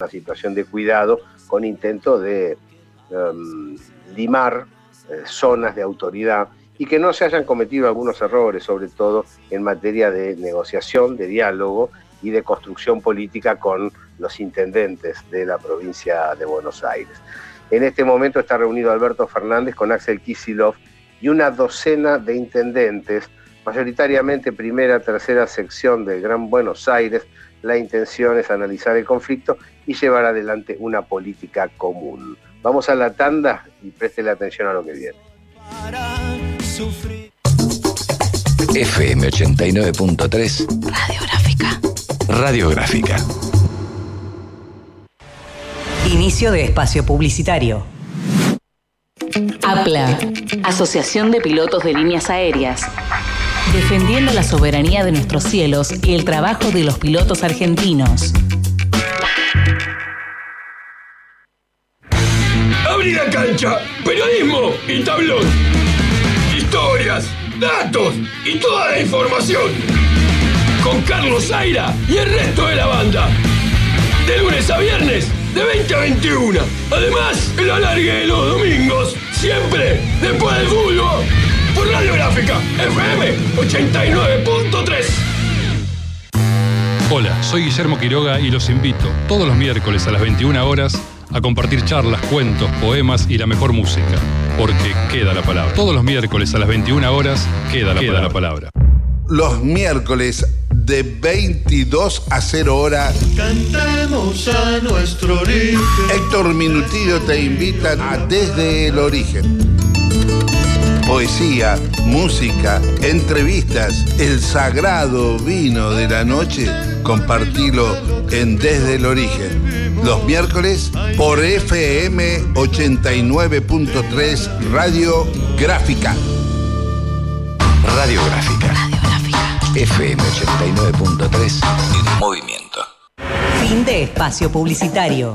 una situación de cuidado con intento de em, limar eh, zonas de autoridad y que no se hayan cometido algunos errores, sobre todo en materia de negociación, de diálogo y de construcción política con los intendentes de la provincia de Buenos Aires. En este momento está reunido Alberto Fernández con Axel Kisilov y una docena de intendentes, mayoritariamente primera, tercera sección del Gran Buenos Aires. La intención es analizar el conflicto y llevar adelante una política común. Vamos a la tanda y la atención a lo que viene. FM 89.3 Radiográfica. Radiográfica. Inicio de espacio publicitario. APLA, Asociación de Pilotos de Líneas Aéreas. Defendiendo la soberanía de nuestros cielos y el trabajo de los pilotos argentinos. Abrí la cancha, periodismo y tablón. Historias, datos y toda la información. Con Carlos Zaira y el resto de la banda. De lunes a viernes, de 20 a 21. Además, el alargue de los domingos, siempre después del fútbol. Por Radio Gráfica, FM 89.3. Hola, soy Guillermo Quiroga y los invito todos los miércoles a las 21 horas a compartir charlas, cuentos, poemas y la mejor música. Porque queda la palabra. Todos los miércoles a las 21 horas queda la, queda la palabra. Los miércoles de 22 a 0 hora. Cantemos a nuestro origen. Héctor Minutillo te invita a Desde el Origen. Poesía, música, entrevistas, el sagrado vino de la noche, compartilo en Desde el Origen. Los miércoles por FM 89.3 Radio Gráfica. Radio Gráfica. FM 89.3 en movimiento. Fin de espacio publicitario.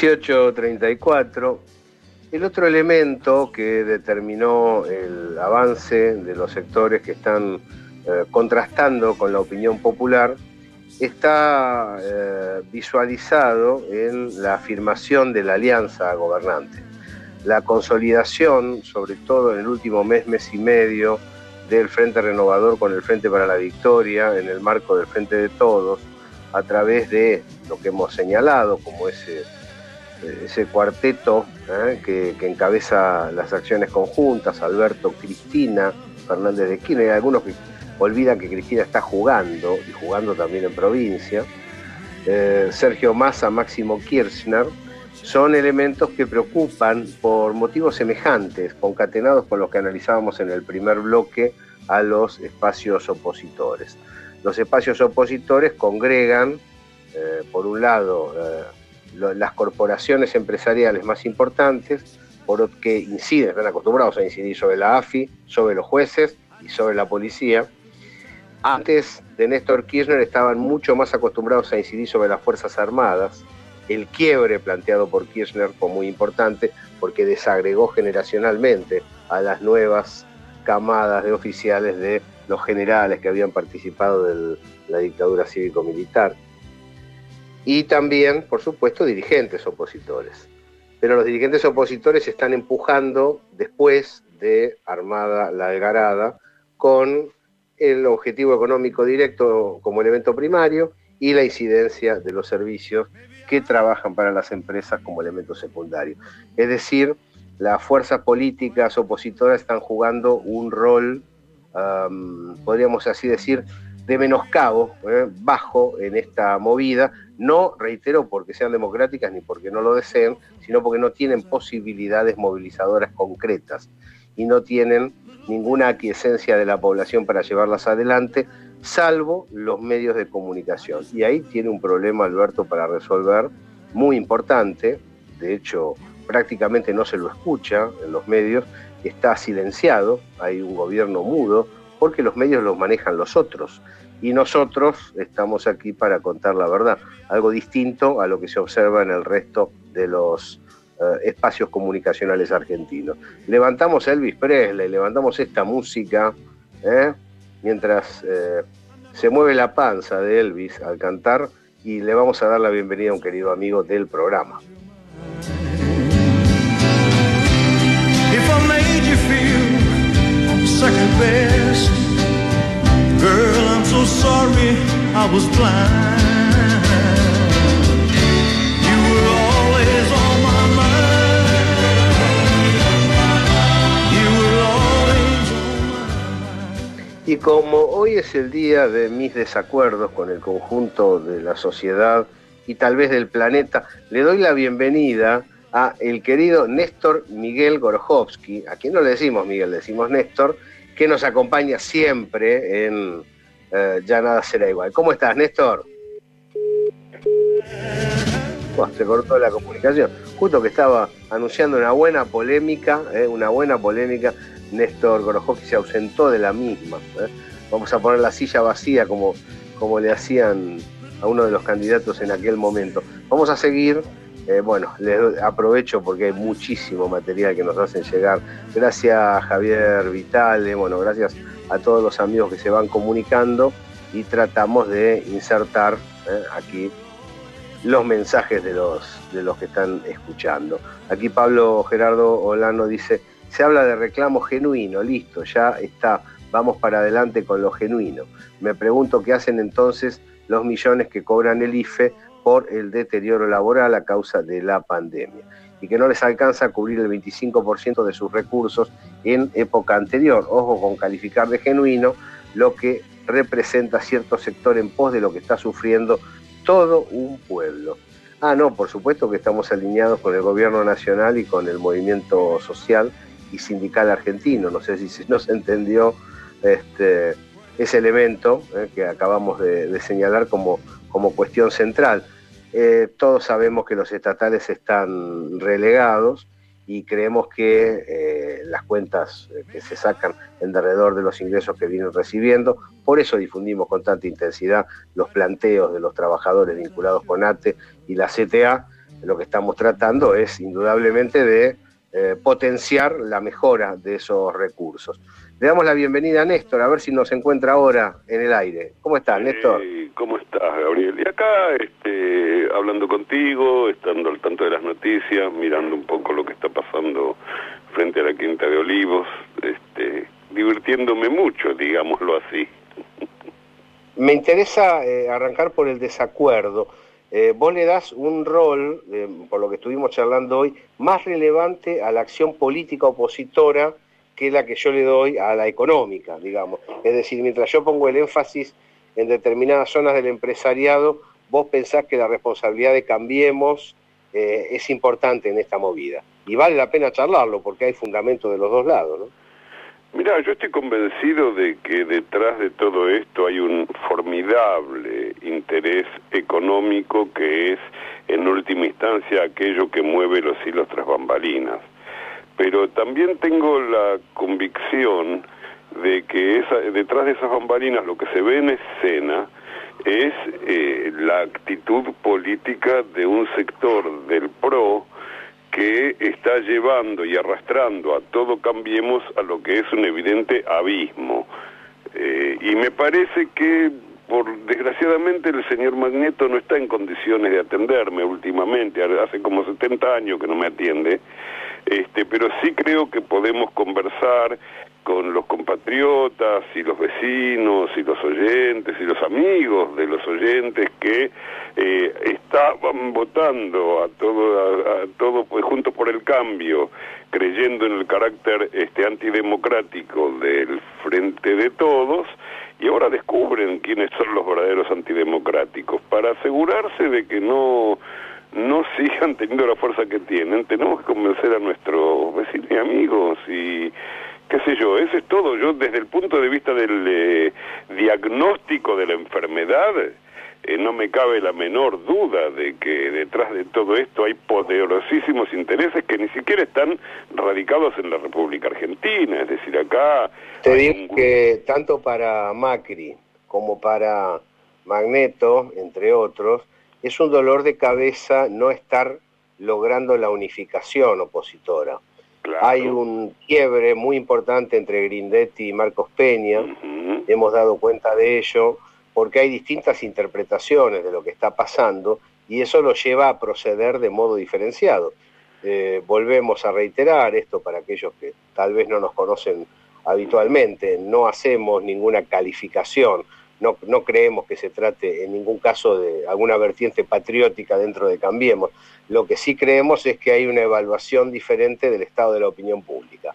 1834. El otro elemento que determinó el avance de los sectores que están eh, contrastando con la opinión popular está eh, visualizado en la afirmación de la alianza gobernante. La consolidación, sobre todo en el último mes, mes y medio, del Frente Renovador con el Frente para la Victoria, en el marco del Frente de Todos, a través de lo que hemos señalado como ese ese cuarteto ¿eh? que, encabeza las acciones conjuntas, Alberto, Cristina, Fernández de Kirchner, hay algunos que olvidan que Cristina está jugando, y jugando también en provincia, eh, Sergio Massa, Máximo Kirchner, son elementos que preocupan por motivos semejantes, concatenados con los que analizábamos en el primer bloque a los espacios opositores. Los espacios opositores congregan, eh, por un lado, las corporaciones empresariales más importantes, por que inciden, están acostumbrados a incidir sobre la AFI, sobre los jueces y sobre la policía. Antes de Néstor Kirchner estaban mucho más acostumbrados a incidir sobre las Fuerzas Armadas. El quiebre planteado por Kirchner fue muy importante porque desagregó generacionalmente a las nuevas camadas de oficiales de los generales que habían participado de la dictadura cívico-militar y también, por supuesto, dirigentes opositores. Pero los dirigentes opositores están empujando después de Armada la Algarada con el objetivo económico directo como elemento primario y la incidencia de los servicios que trabajan para las empresas como elemento secundario. Es decir, las fuerzas políticas opositoras están jugando un rol, podríamos así decir, de menoscabo, ¿eh? bajo en esta movida, no, reitero, porque sean democráticas ni porque no lo deseen, sino porque no tienen posibilidades movilizadoras concretas y no tienen ninguna aquiescencia de la población para llevarlas adelante, salvo los medios de comunicación. Y ahí tiene un problema Alberto para resolver muy importante, de hecho prácticamente no se lo escucha en los medios, está silenciado, hay un gobierno mudo, porque los medios los manejan los otros y nosotros estamos aquí para contar la verdad, algo distinto a lo que se observa en el resto de los eh, espacios comunicacionales argentinos. Levantamos Elvis Presley, levantamos esta música, ¿eh? mientras eh, se mueve la panza de Elvis al cantar y le vamos a dar la bienvenida a un querido amigo del programa. Y como hoy es el día de mis desacuerdos con el conjunto de la sociedad y tal vez del planeta, le doy la bienvenida a el querido Néstor Miguel Gorojovsky, a quien no le decimos Miguel, le decimos Néstor, que nos acompaña siempre en eh, Ya nada será igual. ¿Cómo estás, Néstor? se cortó la comunicación. Justo que estaba anunciando una buena polémica, eh, una buena polémica, Néstor Gorojovsky se ausentó de la misma. Eh. Vamos a poner la silla vacía como, como le hacían a uno de los candidatos en aquel momento. Vamos a seguir eh, bueno, les aprovecho porque hay muchísimo material que nos hacen llegar. Gracias Javier Vitale, bueno, gracias a todos los amigos que se van comunicando y tratamos de insertar eh, aquí los mensajes de los, de los que están escuchando. Aquí Pablo Gerardo Olano dice, se habla de reclamo genuino, listo, ya está, vamos para adelante con lo genuino. Me pregunto qué hacen entonces los millones que cobran el IFE por el deterioro laboral a causa de la pandemia y que no les alcanza a cubrir el 25% de sus recursos en época anterior. Ojo con calificar de genuino lo que representa cierto sector en pos de lo que está sufriendo todo un pueblo. Ah, no, por supuesto que estamos alineados con el gobierno nacional y con el movimiento social y sindical argentino. No sé si se nos entendió este, ese elemento eh, que acabamos de señalar como como cuestión central. Eh, todos sabemos que los estatales están relegados y creemos que eh, las cuentas que se sacan en derredor de los ingresos que vienen recibiendo, por eso difundimos con tanta intensidad los planteos de los trabajadores vinculados con ATE y la CTA, lo que estamos tratando es indudablemente de potenciar la mejora de esos recursos. Le damos la bienvenida a Néstor, a ver si nos encuentra ahora en el aire. ¿Cómo estás, Néstor? ¿Cómo estás, Gabriel? Y acá, este, hablando contigo, estando al tanto de las noticias, mirando un poco lo que está pasando frente a la Quinta de Olivos, este, divirtiéndome mucho, digámoslo así. Me interesa eh, arrancar por el desacuerdo. Eh, vos le das un rol, eh, por lo que estuvimos charlando hoy, más relevante a la acción política opositora que es la que yo le doy a la económica, digamos. Es decir, mientras yo pongo el énfasis en determinadas zonas del empresariado, vos pensás que la responsabilidad de Cambiemos eh, es importante en esta movida. Y vale la pena charlarlo porque hay fundamento de los dos lados, ¿no? Mira, yo estoy convencido de que detrás de todo esto hay un formidable interés económico que es, en última instancia, aquello que mueve los hilos tras bambalinas pero también tengo la convicción de que esa, detrás de esas bambalinas lo que se ve en escena es eh, la actitud política de un sector del PRO que está llevando y arrastrando a todo Cambiemos a lo que es un evidente abismo. Eh, y me parece que, por desgraciadamente, el señor Magneto no está en condiciones de atenderme últimamente, hace como 70 años que no me atiende, este, pero sí creo que podemos conversar con los compatriotas y los vecinos y los oyentes y los amigos de los oyentes que eh, estaban votando a todo, a, todo pues, junto por el cambio, creyendo en el carácter este antidemocrático del frente de todos, y ahora descubren quiénes son los verdaderos antidemocráticos, para asegurarse de que no no sigan teniendo la fuerza que tienen, tenemos que convencer a nuestros vecinos y amigos y qué sé yo, eso es todo. Yo desde el punto de vista del eh, diagnóstico de la enfermedad, eh, no me cabe la menor duda de que detrás de todo esto hay poderosísimos intereses que ni siquiera están radicados en la República Argentina. Es decir, acá... Te digo que tanto para Macri como para Magneto, entre otros, es un dolor de cabeza no estar logrando la unificación opositora. Hay un quiebre muy importante entre Grindetti y Marcos Peña, hemos dado cuenta de ello, porque hay distintas interpretaciones de lo que está pasando y eso lo lleva a proceder de modo diferenciado. Eh, volvemos a reiterar esto para aquellos que tal vez no nos conocen habitualmente, no hacemos ninguna calificación, no, no, creemos que se trate en ningún caso de alguna vertiente patriótica dentro de Cambiemos. Lo que sí creemos es que hay una evaluación diferente del estado de la opinión pública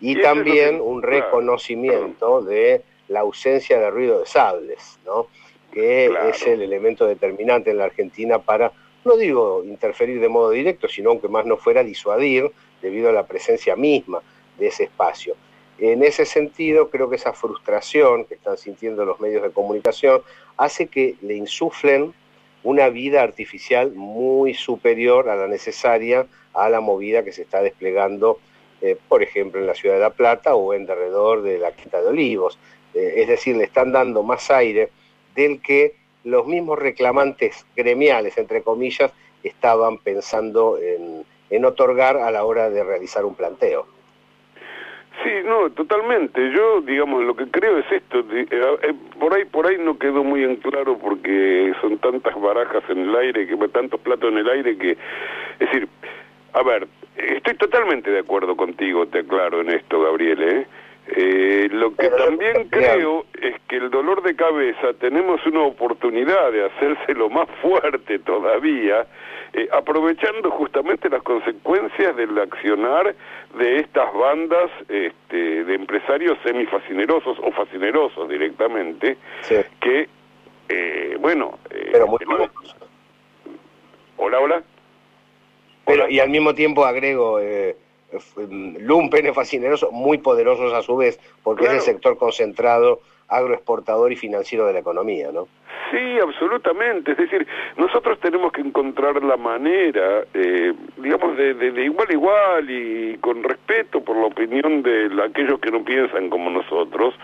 y, también un reconocimiento de la ausencia de ruido de sables, ¿no? que es el elemento determinante en la Argentina para, no digo interferir de modo directo, sino aunque más no fuera disuadir debido a la presencia misma de ese espacio. En ese sentido, creo que esa frustración que están sintiendo los medios de comunicación hace que le insuflen una vida artificial muy superior a la necesaria a la movida que se está desplegando, eh, por ejemplo, en la ciudad de La Plata o en derredor de la Quinta de Olivos. Eh, es decir, le están dando más aire del que los mismos reclamantes gremiales, entre comillas, estaban pensando en otorgar a la hora de realizar un planteo. Sí, no, totalmente. Yo, digamos, lo que creo es esto. Eh, eh, por ahí, por ahí no quedó muy en claro porque son tantas barajas en el aire, que tantos platos en el aire que, es decir, a ver, estoy totalmente de acuerdo contigo, te aclaro en esto, Gabriel. ¿eh? Eh, lo que también creo es que el dolor de cabeza tenemos una oportunidad de hacérselo más fuerte todavía, eh, aprovechando justamente las consecuencias del accionar de estas bandas este, de empresarios semifascinerosos o fascinerosos directamente, que, eh, bueno... Pero muy Hola, hola. Pero, y al mismo tiempo agrego... Eh lumpenes fascinerosos, muy poderosos a su vez, porque es el sector concentrado agroexportador y financiero de la economía, ¿no? Sí, absolutamente. Es decir, nosotros tenemos que encontrar la manera, eh, digamos, de, de, igual a igual y con respeto por la opinión de aquellos que no piensan como nosotros,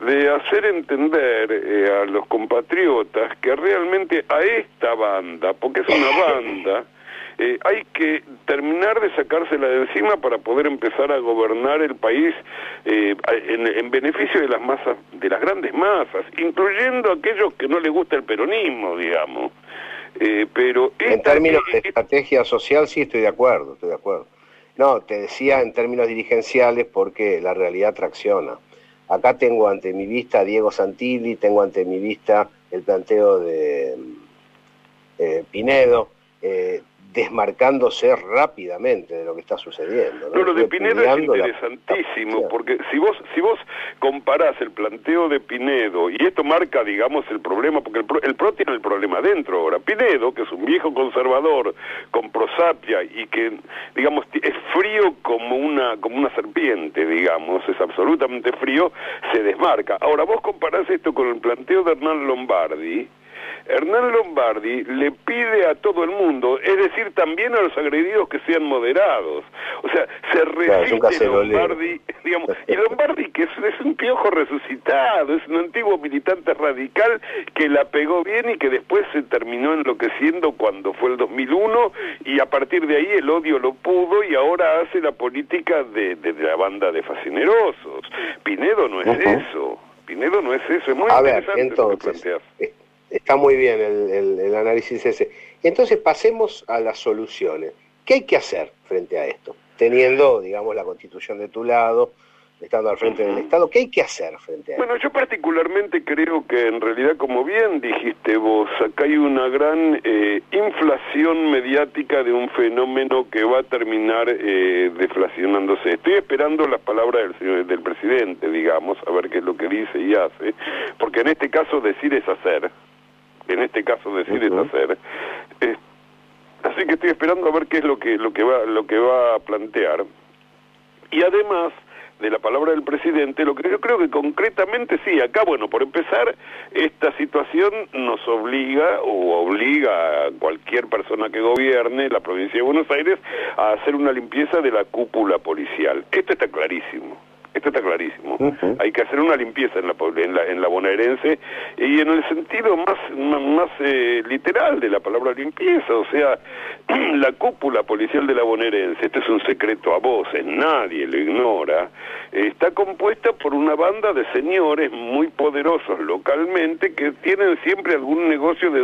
de hacer entender eh, a los compatriotas que realmente a esta banda, porque es una banda, eh, hay que terminar de sacársela de encima para poder empezar a gobernar el país eh, en, beneficio de las masas, de las grandes masas, incluyendo aquellos que no les gusta el peronismo, digamos. Eh, pero en términos de estrategia social sí estoy de acuerdo, estoy de acuerdo. No, te decía en términos dirigenciales porque la realidad tracciona. Acá tengo ante mi vista a Diego Santilli, tengo ante mi vista el planteo de Pinedo, eh, desmarcándose rápidamente de lo que está sucediendo. No, lo de Pinedo es interesantísimo, porque si vos, si vos comparás el planteo de Pinedo, y esto marca, digamos, el problema, porque el PRO, el PRO tiene el problema dentro ahora, Pinedo, que es un viejo conservador con prosapia y que, digamos, es frío como una, como una serpiente, digamos, es absolutamente frío, se desmarca. Ahora vos comparás esto con el planteo de Hernán Lombardi, Hernán Lombardi le pide a todo el mundo, es decir, también a los agredidos que sean moderados. O sea, se resiste Lombardi, digamos, y Lombardi que es, un piojo resucitado, es un antiguo militante radical que la pegó bien y que después se terminó enloqueciendo cuando fue el 2001 y a partir de ahí el odio lo pudo y ahora hace la política de, la banda de fascinerosos. Pinedo no es eso. Pinedo no es eso, es muy a ver, entonces, Está muy bien el, análisis ese. Entonces pasemos a las soluciones. ¿Qué hay que hacer frente a esto? Teniendo, digamos, la constitución de tu lado, estando al frente del Estado. ¿Qué hay que hacer frente a Bueno, yo particularmente creo que en realidad, como bien dijiste vos, acá hay una gran eh, inflación mediática de un fenómeno que va a terminar eh, deflacionándose. Estoy esperando las palabras del, señor, del presidente, digamos, a ver qué es lo que dice y hace, porque en este caso decir es hacer. En este caso decir es hacer. Eh, así que estoy esperando a ver qué es lo que lo que va lo que va a plantear. Y además de la palabra del presidente, lo que yo creo que concretamente sí, acá, bueno, por empezar, esta situación nos obliga o obliga a cualquier persona que gobierne la provincia de Buenos Aires a hacer una limpieza de la cúpula policial. Esto está clarísimo. Esto está clarísimo. Hay que hacer una limpieza en la, en la, en la bonaerense y en el sentido más, más eh, literal de la palabra limpieza, o sea, la cúpula policial de la bonaerense, este es un secreto a voces, nadie lo ignora, está compuesta por una banda de señores muy poderosos localmente que tienen siempre algún negocio de